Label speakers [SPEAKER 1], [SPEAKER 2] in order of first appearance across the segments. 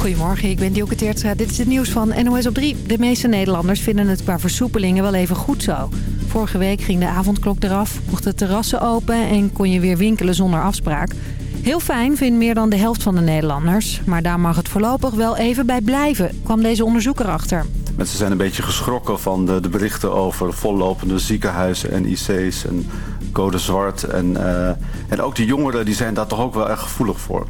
[SPEAKER 1] Goedemorgen, ik ben Dielke Teertstra. Dit is het nieuws van NOS op 3. De meeste Nederlanders vinden het qua versoepelingen wel even goed zo. Vorige week ging de avondklok eraf, mochten terrassen open en kon je weer winkelen zonder afspraak. Heel fijn vindt meer dan de helft van de Nederlanders. Maar daar mag het voorlopig wel even bij blijven, kwam deze onderzoeker achter.
[SPEAKER 2] Mensen zijn een beetje geschrokken van de, de berichten over vollopende ziekenhuizen en IC's en code zwart. En, uh, en ook de jongeren die zijn daar toch ook wel erg gevoelig voor.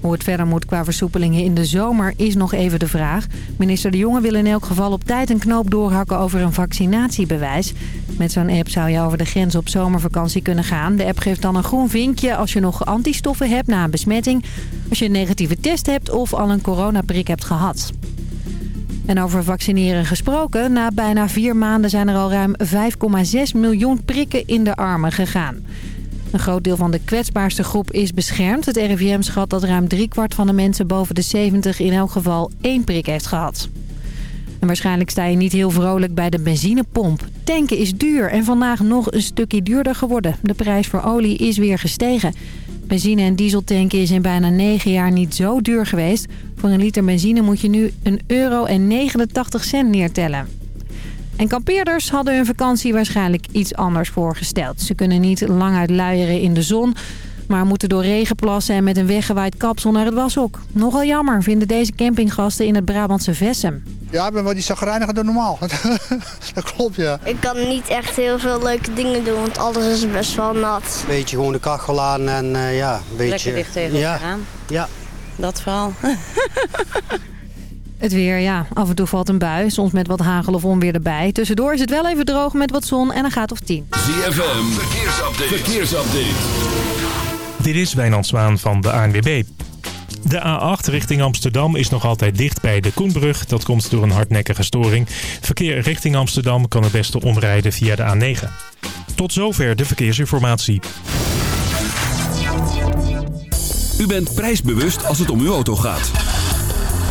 [SPEAKER 1] Hoe het verder moet qua versoepelingen in de zomer is nog even de vraag. Minister De Jonge wil in elk geval op tijd een knoop doorhakken over een vaccinatiebewijs. Met zo'n app zou je over de grens op zomervakantie kunnen gaan. De app geeft dan een groen vinkje als je nog antistoffen hebt na een besmetting. Als je een negatieve test hebt of al een coronaprik hebt gehad. En over vaccineren gesproken, na bijna vier maanden zijn er al ruim 5,6 miljoen prikken in de armen gegaan. Een groot deel van de kwetsbaarste groep is beschermd. Het RIVM schat dat ruim driekwart van de mensen boven de 70 in elk geval één prik heeft gehad. En waarschijnlijk sta je niet heel vrolijk bij de benzinepomp. Tanken is duur en vandaag nog een stukje duurder geworden. De prijs voor olie is weer gestegen. Benzine- en dieseltanken is in bijna 9 jaar niet zo duur geweest. Voor een liter benzine moet je nu een euro en 89 cent neertellen. En kampeerders hadden hun vakantie waarschijnlijk iets anders voorgesteld. Ze kunnen niet lang uit luieren in de zon... maar moeten door regen plassen en met een weggewaaid kapsel naar het washok. Nogal jammer vinden deze campinggasten in het Brabantse Vessem.
[SPEAKER 3] Ja, ik ben wel die zagrijniger dan normaal. dat klopt, ja.
[SPEAKER 4] Ik kan niet echt heel veel leuke dingen doen, want alles is best wel nat.
[SPEAKER 5] Beetje gewoon de kachel aan en uh, ja, een beetje...
[SPEAKER 6] Lekker dicht tegen
[SPEAKER 5] ja.
[SPEAKER 6] elkaar aan.
[SPEAKER 5] Ja.
[SPEAKER 6] Dat vooral.
[SPEAKER 1] Het weer, ja. Af en toe valt een bui, soms met wat hagel of onweer erbij. Tussendoor is het wel even droog met wat zon en een gaat of 10.
[SPEAKER 7] ZFM, verkeersupdate. verkeersupdate.
[SPEAKER 8] Dit is Wijnand Zwaan van de ANWB. De A8 richting Amsterdam is nog altijd dicht bij de Koenbrug. Dat komt door een hardnekkige storing. Verkeer richting Amsterdam kan het beste omrijden via de A9. Tot zover de verkeersinformatie.
[SPEAKER 7] U bent prijsbewust als het om uw auto gaat.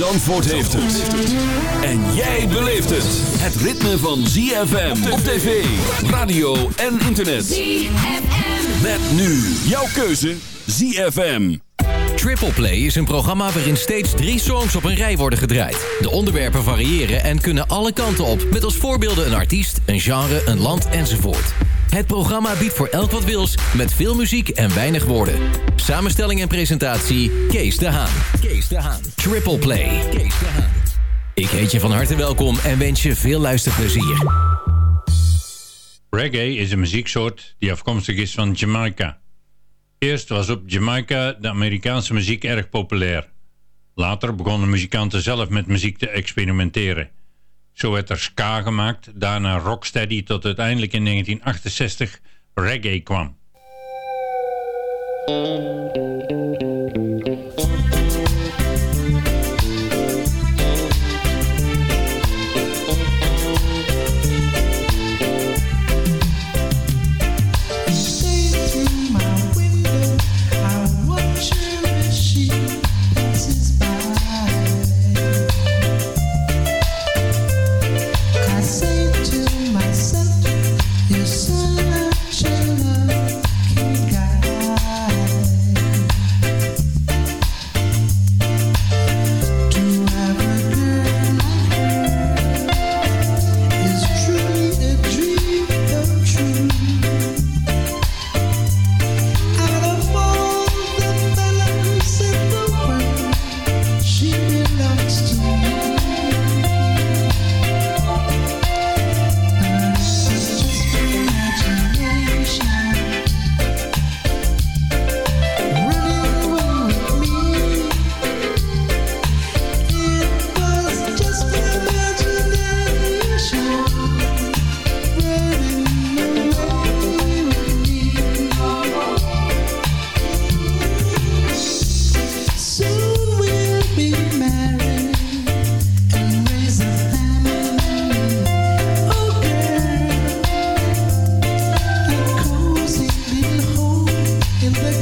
[SPEAKER 7] Zandvoort heeft het. En jij beleeft het. Het ritme van ZFM op tv, radio en internet. ZFM. Met nu jouw keuze ZFM.
[SPEAKER 9] Triple Play is een programma waarin steeds drie songs op een rij worden gedraaid. De onderwerpen variëren en kunnen alle kanten op. Met als voorbeelden een artiest, een genre, een land enzovoort. Het programma biedt voor elk wat wils, met veel muziek en weinig woorden. Samenstelling en presentatie, Kees de Haan. Kees de Haan. Triple Play. Kees de Haan. Ik heet je van harte welkom en wens je veel luisterplezier.
[SPEAKER 10] Reggae is een muzieksoort die afkomstig is van Jamaica. Eerst was op Jamaica de Amerikaanse muziek erg populair. Later begonnen muzikanten zelf met muziek te experimenteren. Zo werd er ska gemaakt, daarna rocksteady tot uiteindelijk in 1968 reggae kwam. and the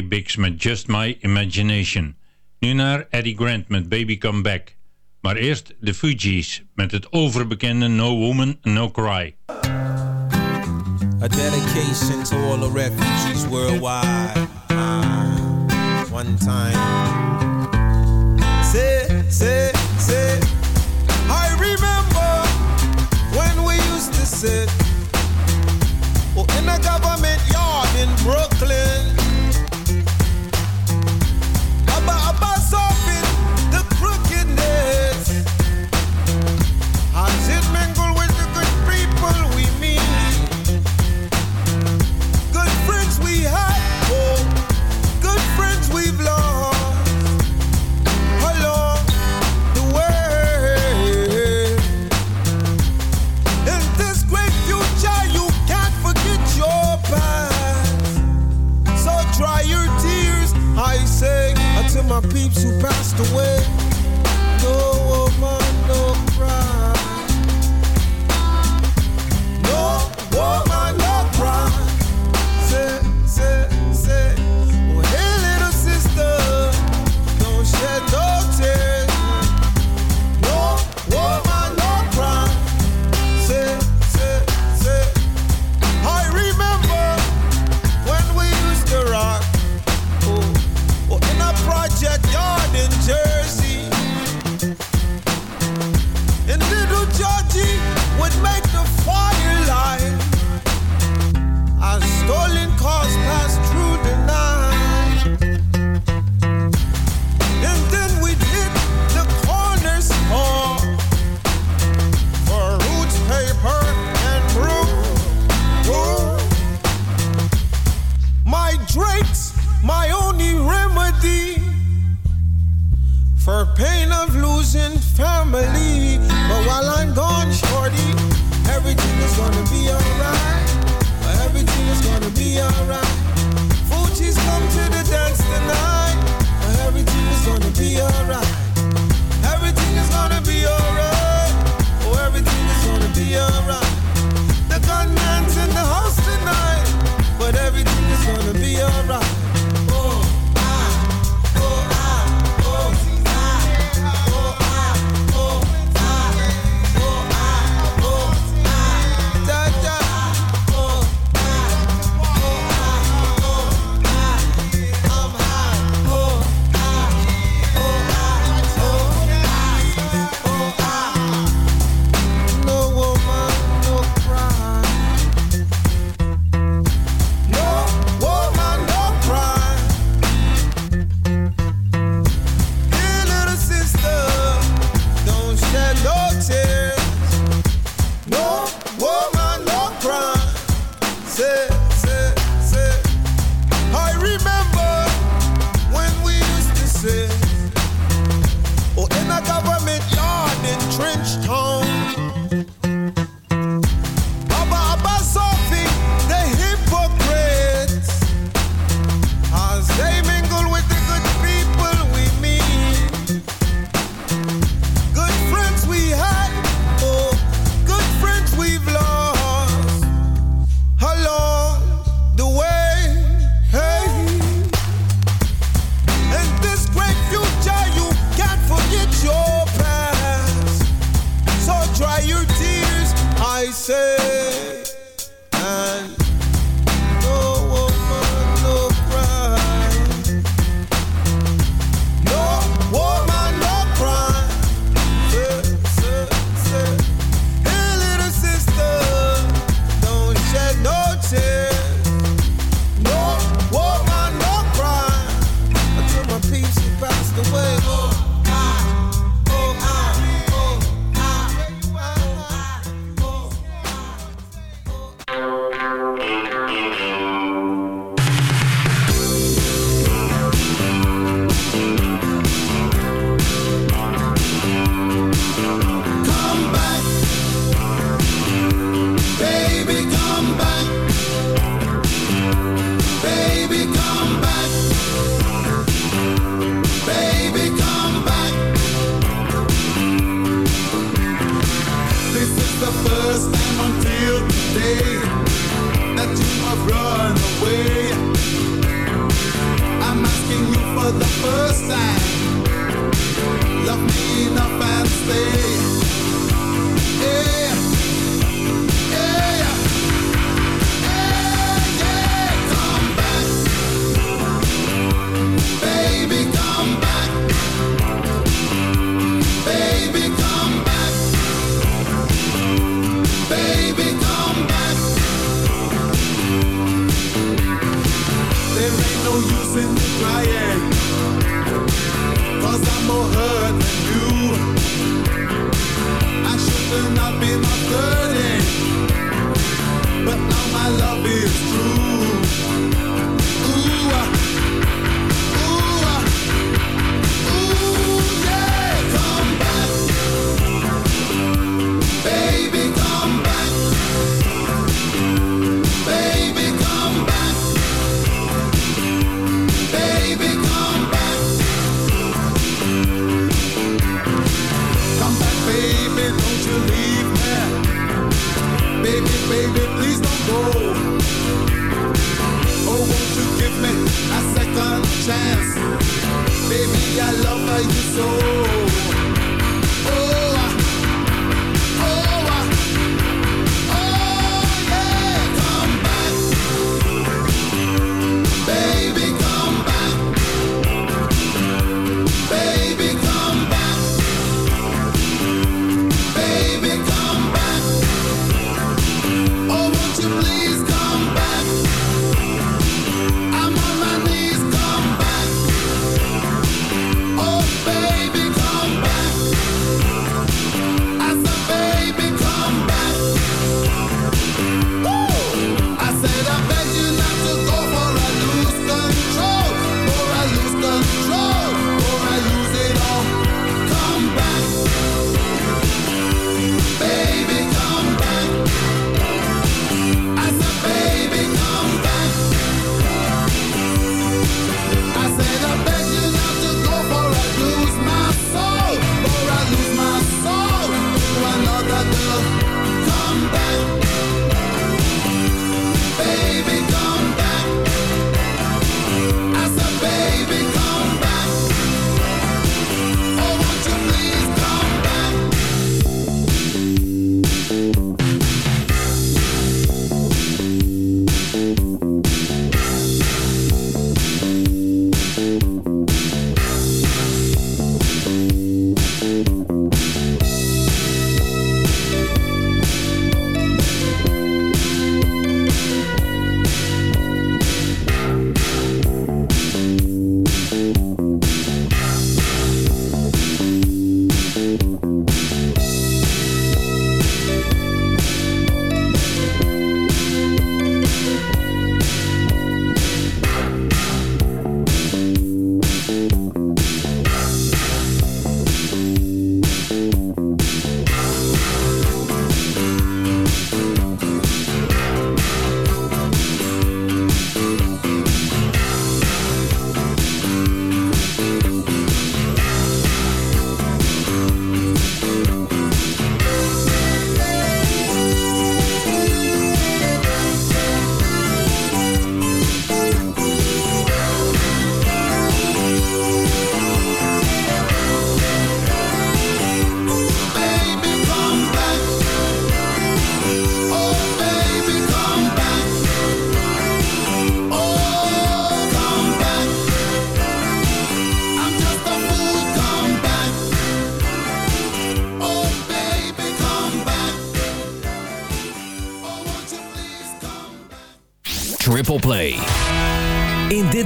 [SPEAKER 10] Charlie Biggs met Just My Imagination. Nu naar Eddie Grant met Baby Come Back. Maar eerst de Fugees met het overbekende No Woman, No Cry.
[SPEAKER 6] A dedication to all the refugees worldwide. Uh, one time. Say, say, say. I remember when we used to sit oh, in a government yard in Brooklyn. the way.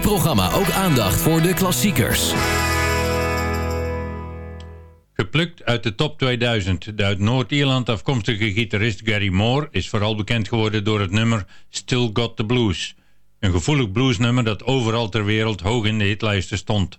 [SPEAKER 9] Programma ook aandacht voor de klassiekers.
[SPEAKER 10] Geplukt uit de top 2000. De uit Noord-Ierland afkomstige gitarist Gary Moore is vooral bekend geworden door het nummer Still Got the Blues. Een gevoelig bluesnummer dat overal ter wereld hoog in de hitlijsten stond.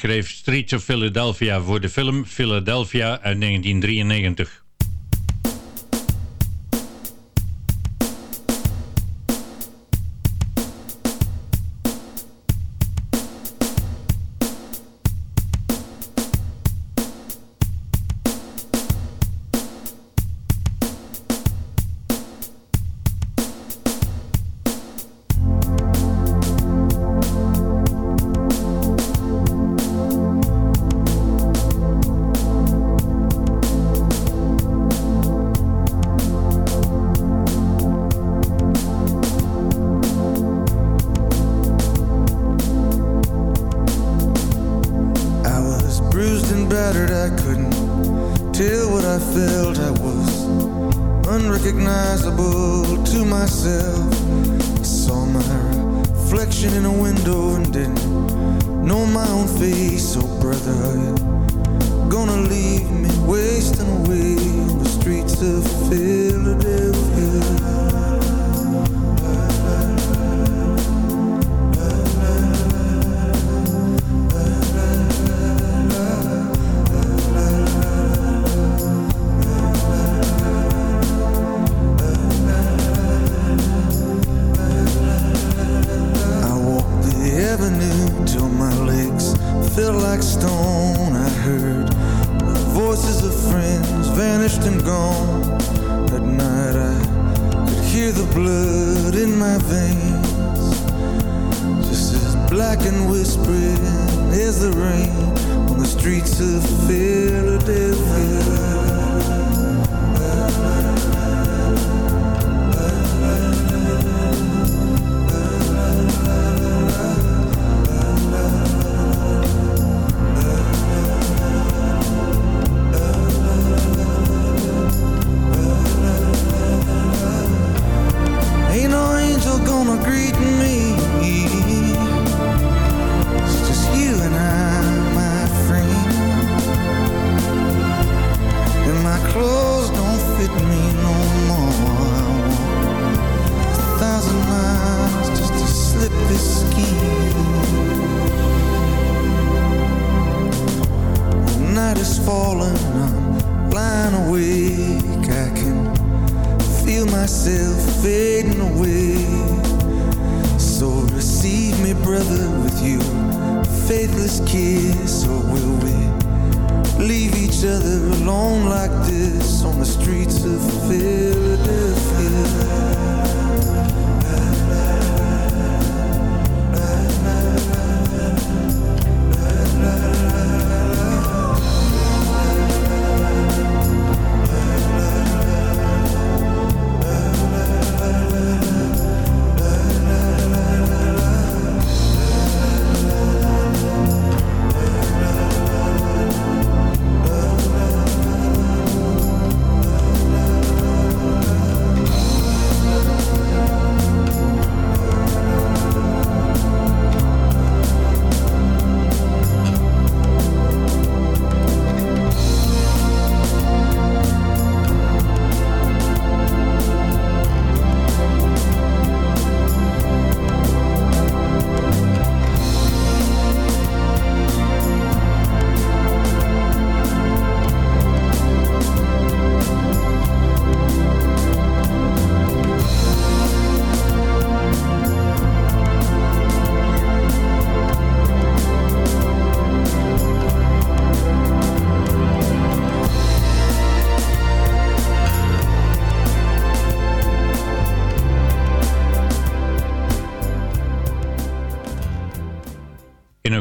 [SPEAKER 10] Schreef Streets of Philadelphia voor de film Philadelphia uit 1993.
[SPEAKER 11] Reflection in a window and didn't know my own face. Oh, brother, gonna leave me wasting away on the streets of Philadelphia? this on the streets of
[SPEAKER 10] Philly.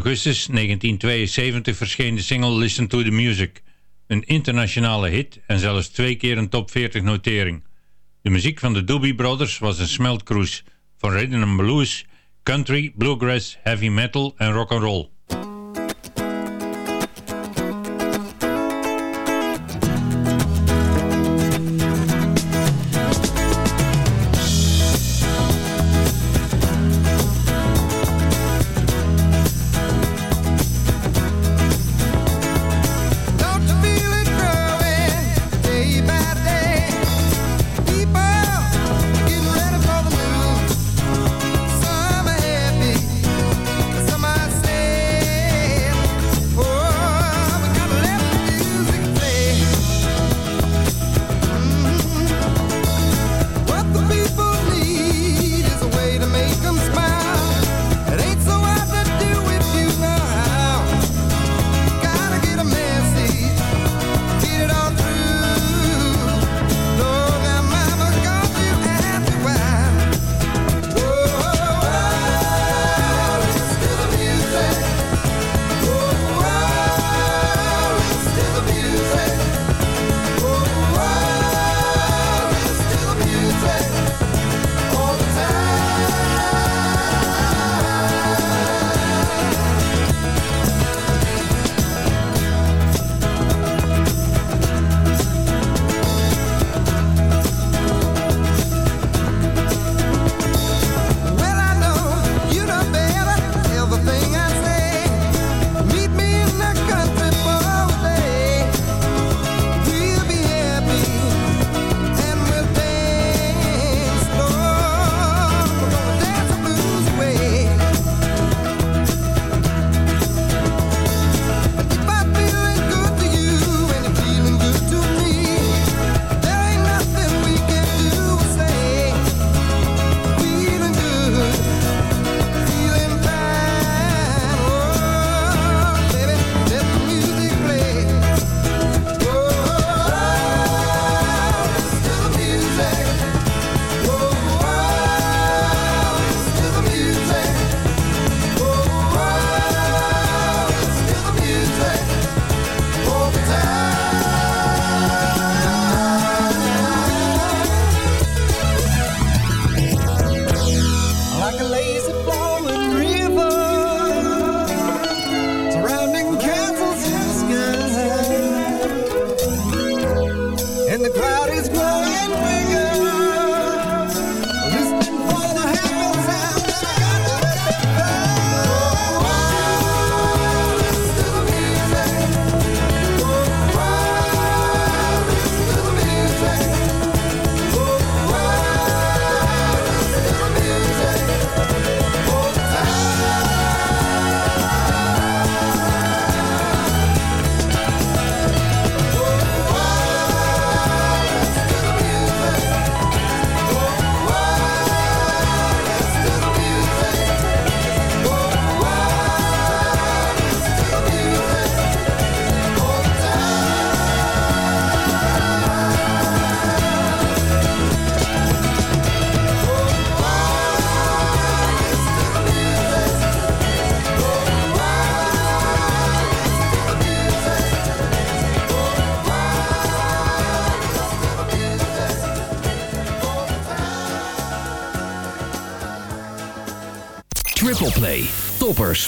[SPEAKER 10] augustus 1972 verscheen de single Listen to the Music, een internationale hit en zelfs twee keer een top 40 notering. De muziek van de Doobie Brothers was een smeltcruise van rhythm and blues, country, bluegrass, heavy metal en rock and roll.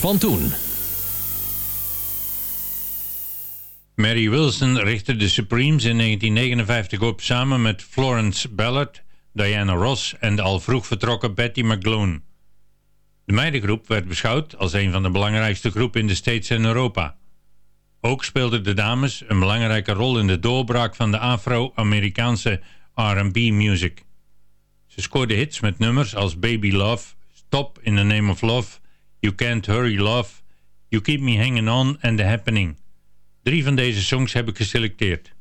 [SPEAKER 9] Van toen.
[SPEAKER 10] Mary Wilson richtte de Supremes in 1959 op samen met Florence Ballard, Diana Ross en de al vroeg vertrokken Betty McGlone. De meidengroep werd beschouwd als een van de belangrijkste groepen in de States en Europa. Ook speelden de dames een belangrijke rol in de doorbraak van de Afro-Amerikaanse R&B music. Ze scoorden hits met nummers als Baby Love, Stop in the Name of Love, You Can't Hurry Love, You Keep Me Hanging On en The Happening. Drie van deze songs heb ik geselecteerd.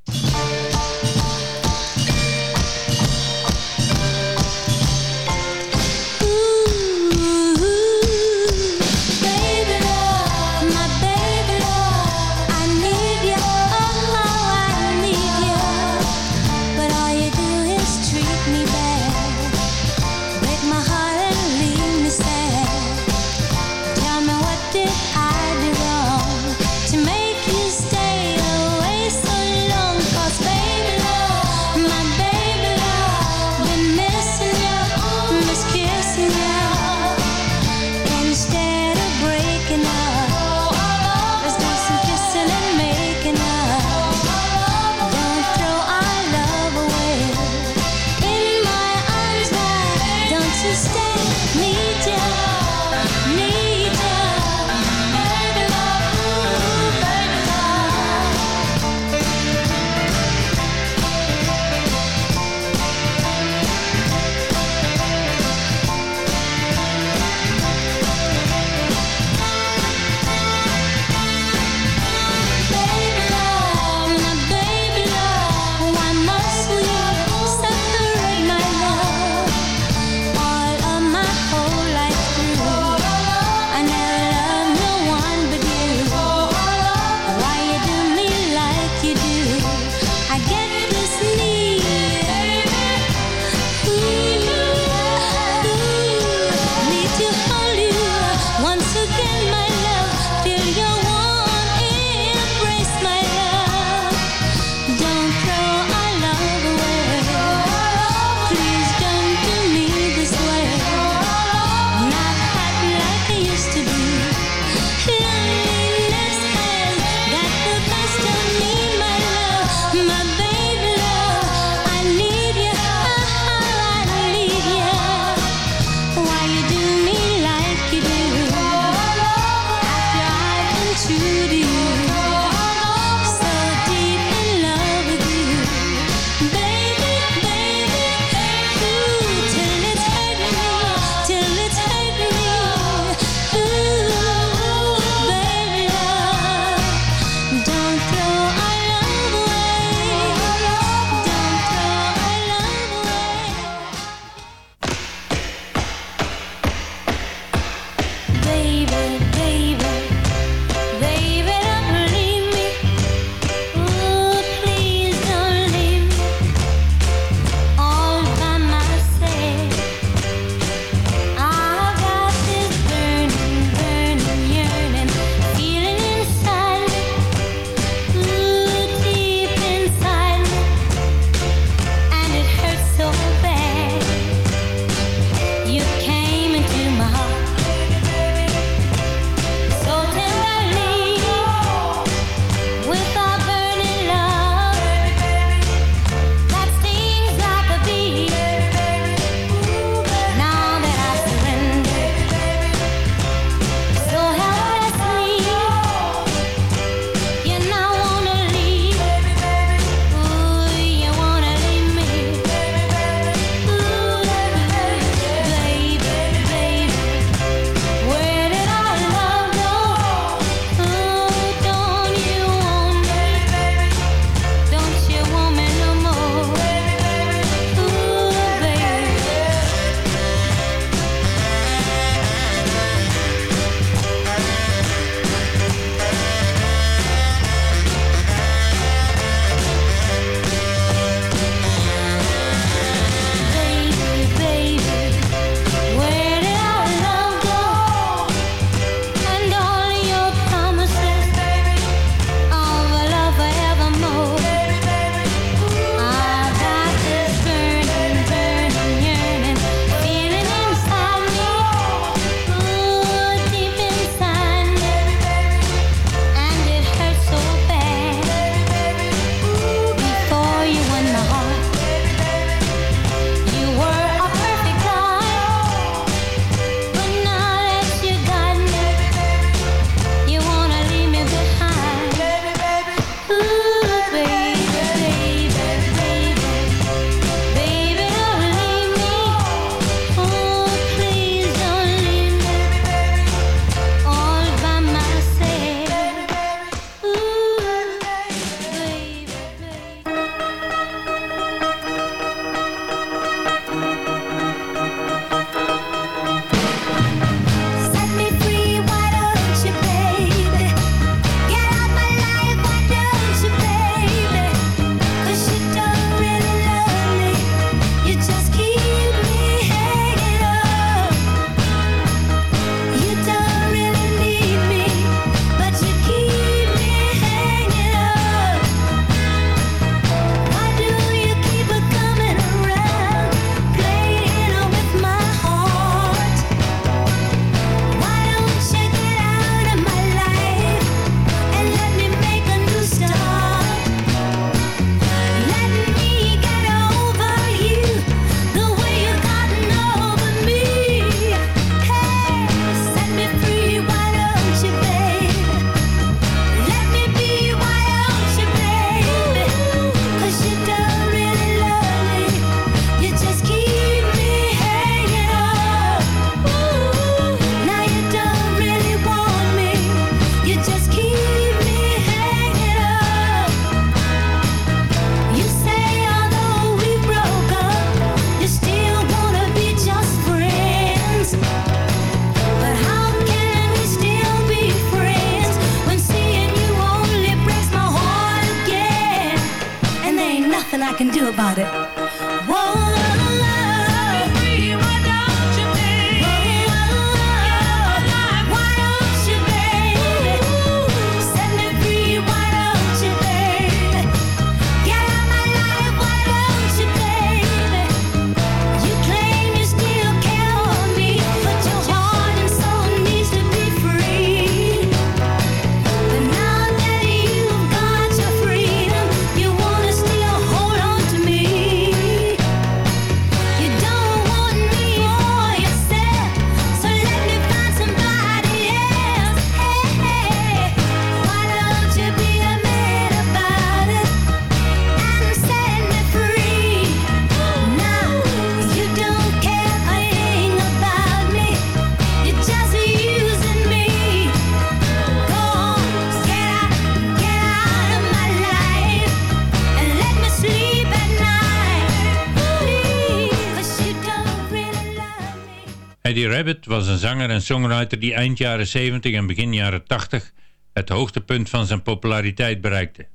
[SPEAKER 10] Rabbit was een zanger en songwriter die eind jaren 70 en begin jaren 80 het hoogtepunt van zijn populariteit bereikte.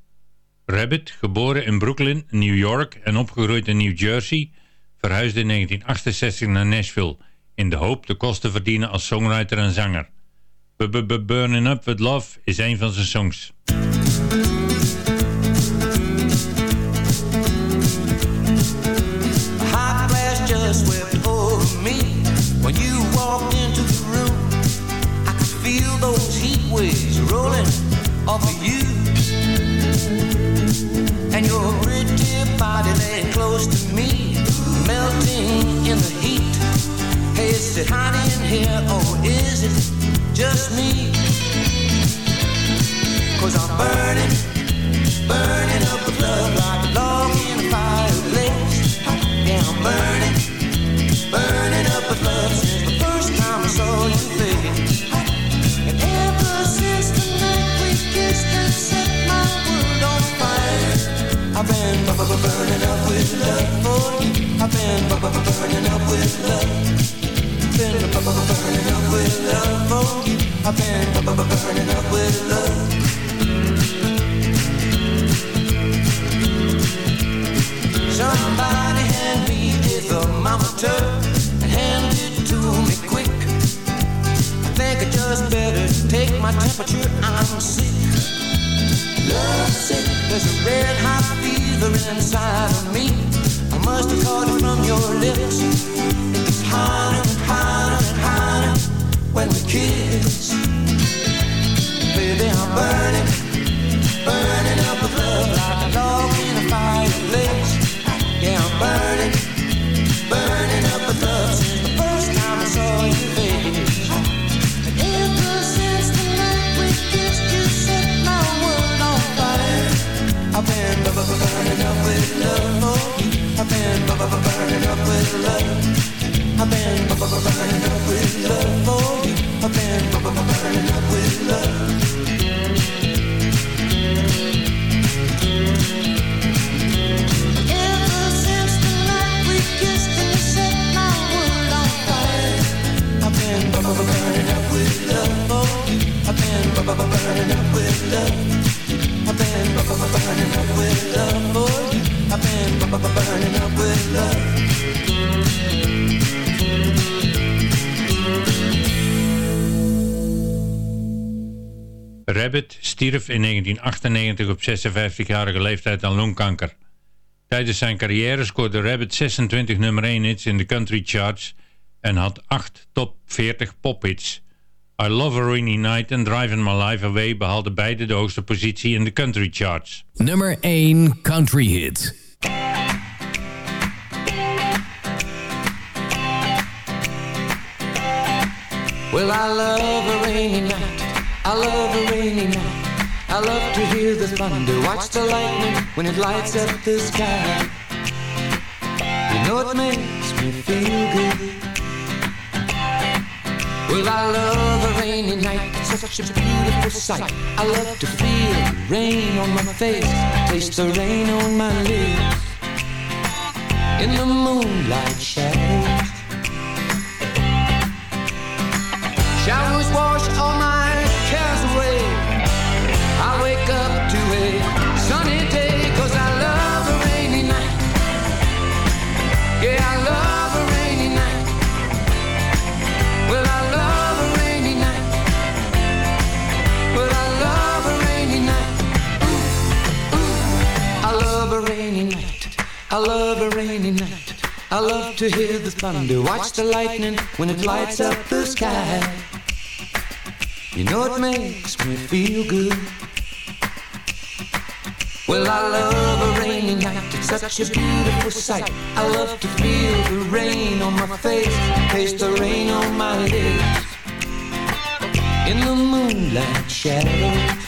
[SPEAKER 10] Rabbit, geboren in Brooklyn, New York en opgegroeid in New Jersey, verhuisde in 1968 naar Nashville in de hoop de kosten te verdienen als songwriter en zanger. Burning Up With Love is een van zijn songs.
[SPEAKER 12] Off of you. And your pretty body laying close to me, melting in the heat. Hey, is it hot in here or is it just me? Cause I'm burning, burning up with love like a log in a fireplace. Yeah, I'm burning burning up with love for you. I've been burning up with love. Been burning up with love for you. I've been burning up with love. Somebody hand me the thermometer and hand it to me quick. I think I just better take my temperature. I'm sick. Love sick. There's a red hot fever inside of me. I must have caught it from your lips. It gets hotter and hotter and hotter when we kiss. Baby, I'm burning, burning up with love like a log in a fireplace. Yeah, I'm burning, burning up with burning up with love for you. I've been burning up with love. I've been burning up with love for you. I've been burning up with love. Ever since the night we kissed and you set my world on fire, I've been burning up with love for you. I've been burning up with love.
[SPEAKER 10] Rabbit stierf in 1998 op 56-jarige leeftijd aan longkanker. Tijdens zijn carrière scoorde Rabbit 26 nummer 1 hits in de country charts en had 8 top 40 pophits. I Love a Rainy Night en Driving My Life Away behaalden beide de hoogste positie in de country charts.
[SPEAKER 9] Nummer 1 Country Hit.
[SPEAKER 12] Well, I love a rainy night. I love a rainy night. I love to hear the thunder, watch the lightning when it lights up the sky. You know it makes me feel good. Well, I love a rainy night. Such a beautiful sight. I love to feel the rain on my face, taste the rain on my lips. In the moonlight shadows. Showers wash all my a rainy night, I love to hear the thunder, watch the lightning when it lights up the sky. You know it makes me feel good. Well, I love a rainy night, it's such a beautiful sight. I love to feel the rain on my face, taste the rain on my lips. In the moonlight shadows.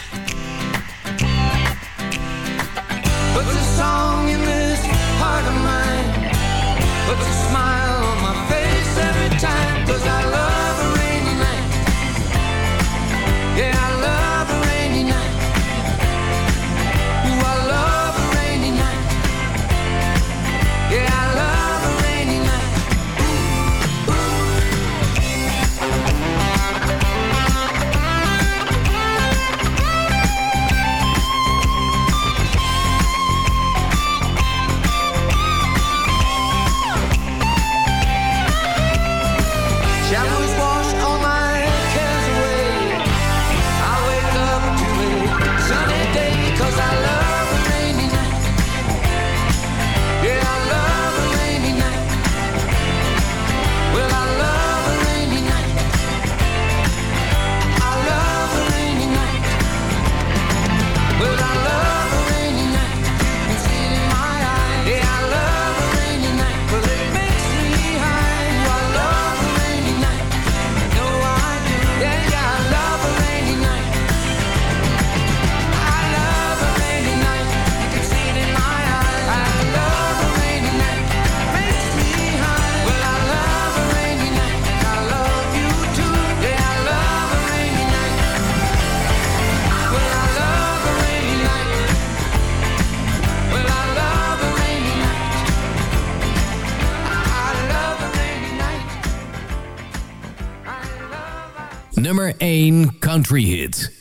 [SPEAKER 9] 1 country hit.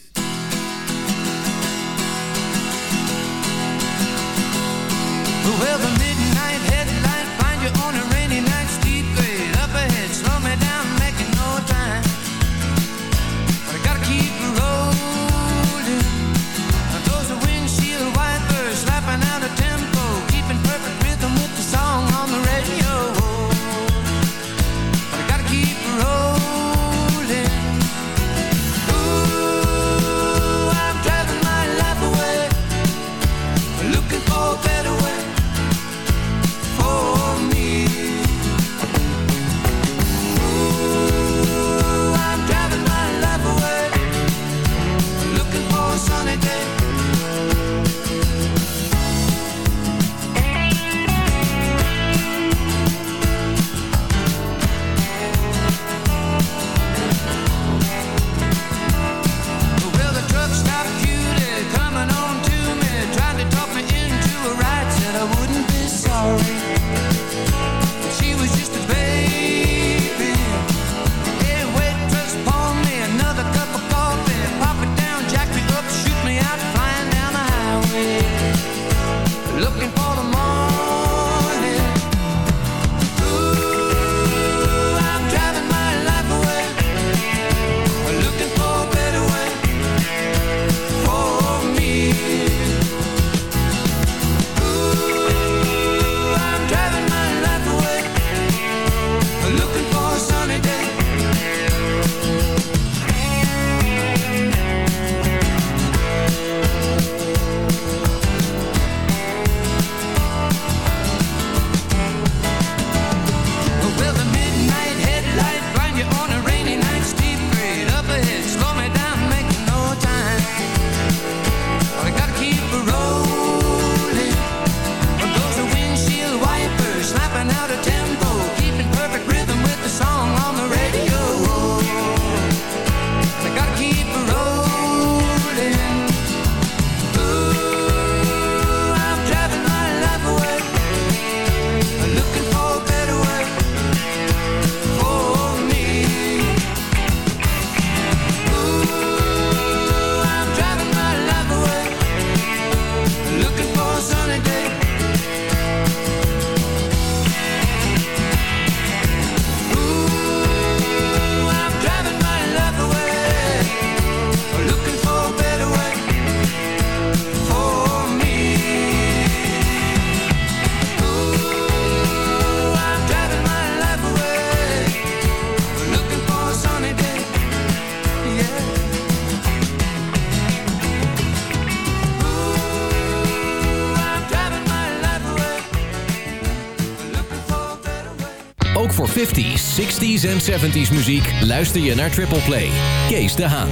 [SPEAKER 9] 60s en 70s muziek luister je naar Triple Play. Kees de Haan.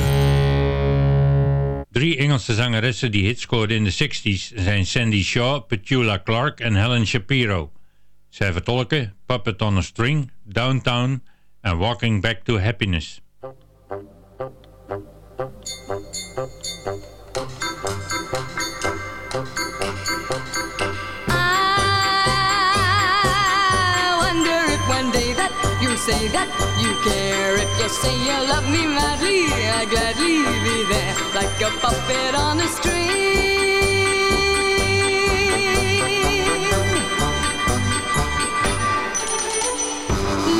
[SPEAKER 10] Drie Engelse zangeressen die hits scoorden in de 60s zijn Sandy Shaw, Petula Clark en Helen Shapiro. Zij vertolken Puppet on a String, Downtown en Walking Back to Happiness.
[SPEAKER 13] Say that you care. If you say you love me madly, I gladly be there like a puppet on a string.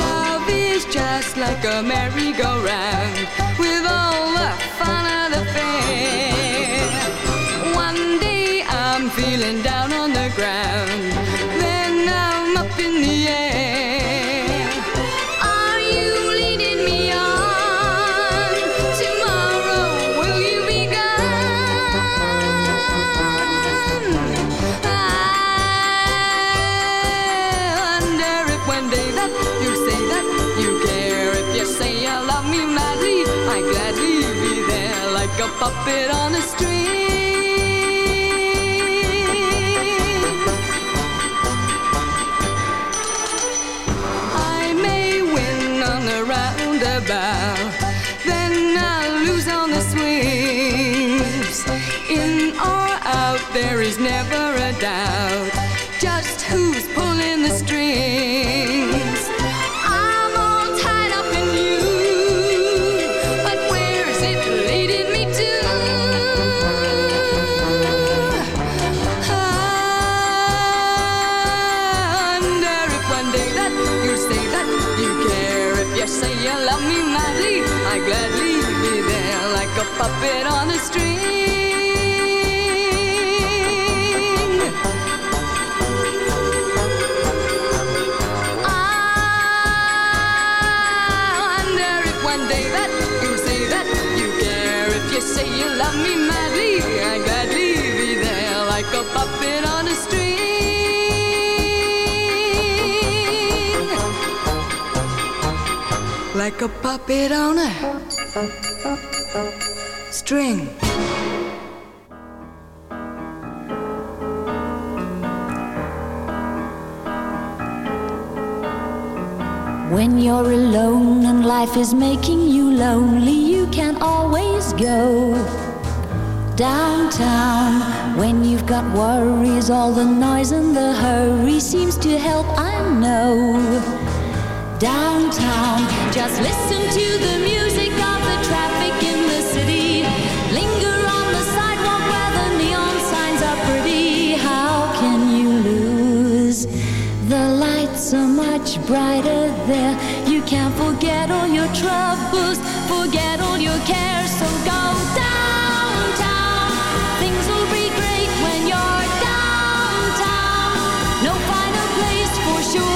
[SPEAKER 13] Love is just like a merry-go-round with all the fun of the fair. One day I'm feeling down a puppet on a string. Like a puppet on a string.
[SPEAKER 14] When you're alone and life is making you lonely, you can always go downtown. When you've got worries, all the noise and the hurry seems to help, I know. Downtown, just listen to the music of the traffic in the city. Linger on the sidewalk where the neon signs are pretty. How can you lose? The lights are much brighter there. You can't forget all your troubles, forget all your cares. So go downtown. Things will be great when you're downtown. No finer place for sure.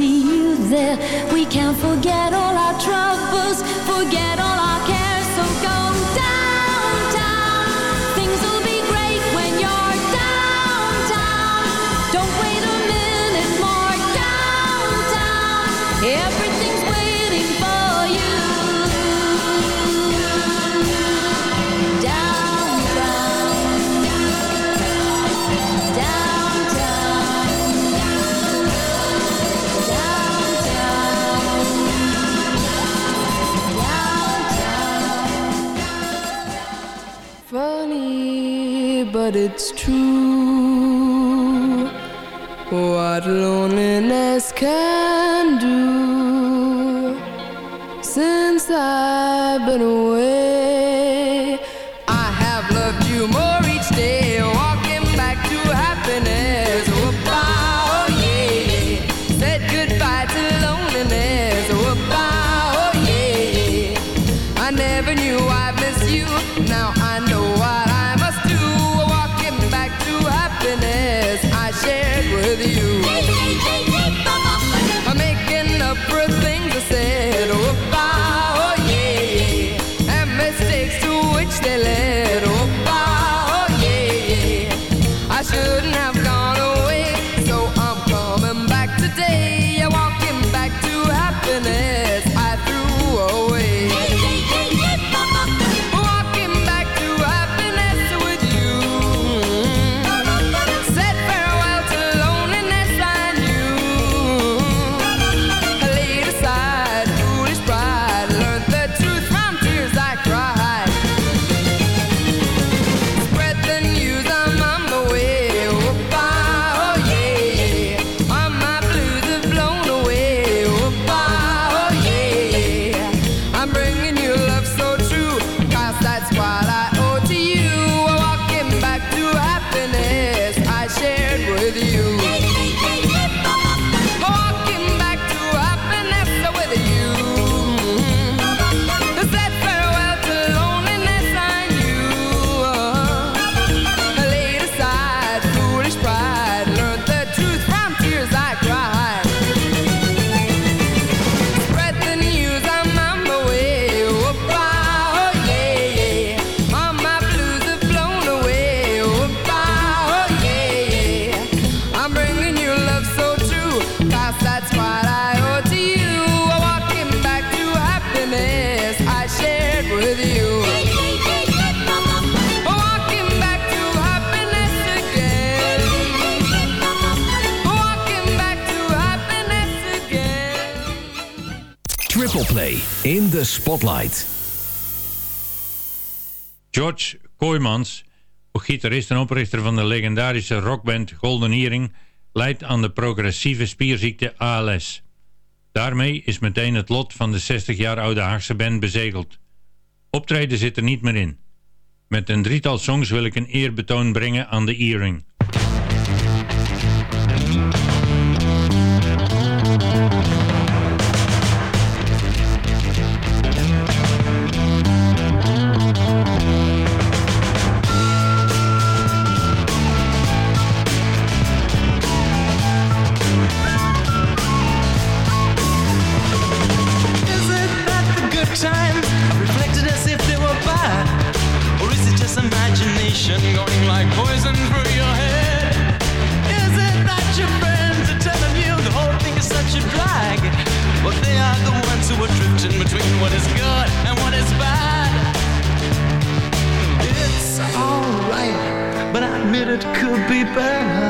[SPEAKER 14] see you there. We can't forget all our troubles, forget all our cares.
[SPEAKER 15] But it's true. What loneliness can do. Since I've been away,
[SPEAKER 9] in the Spotlight.
[SPEAKER 10] George Kooijmans, gitarist en oprichter van de legendarische rockband Golden Earring, lijdt aan de progressieve spierziekte ALS. Daarmee is meteen het lot van de 60 jaar oude Haagse band bezegeld. Optreden zit er niet meer in. Met een drietal songs wil ik een eerbetoon brengen aan de Earring.
[SPEAKER 12] Good reflected as if they were bad? Or is it just imagination going like poison through your head? Is it that your friends are telling you the whole thing is such a drag? But they are the ones who are drifting between what is good and what is bad. It's alright, but I admit it could be better.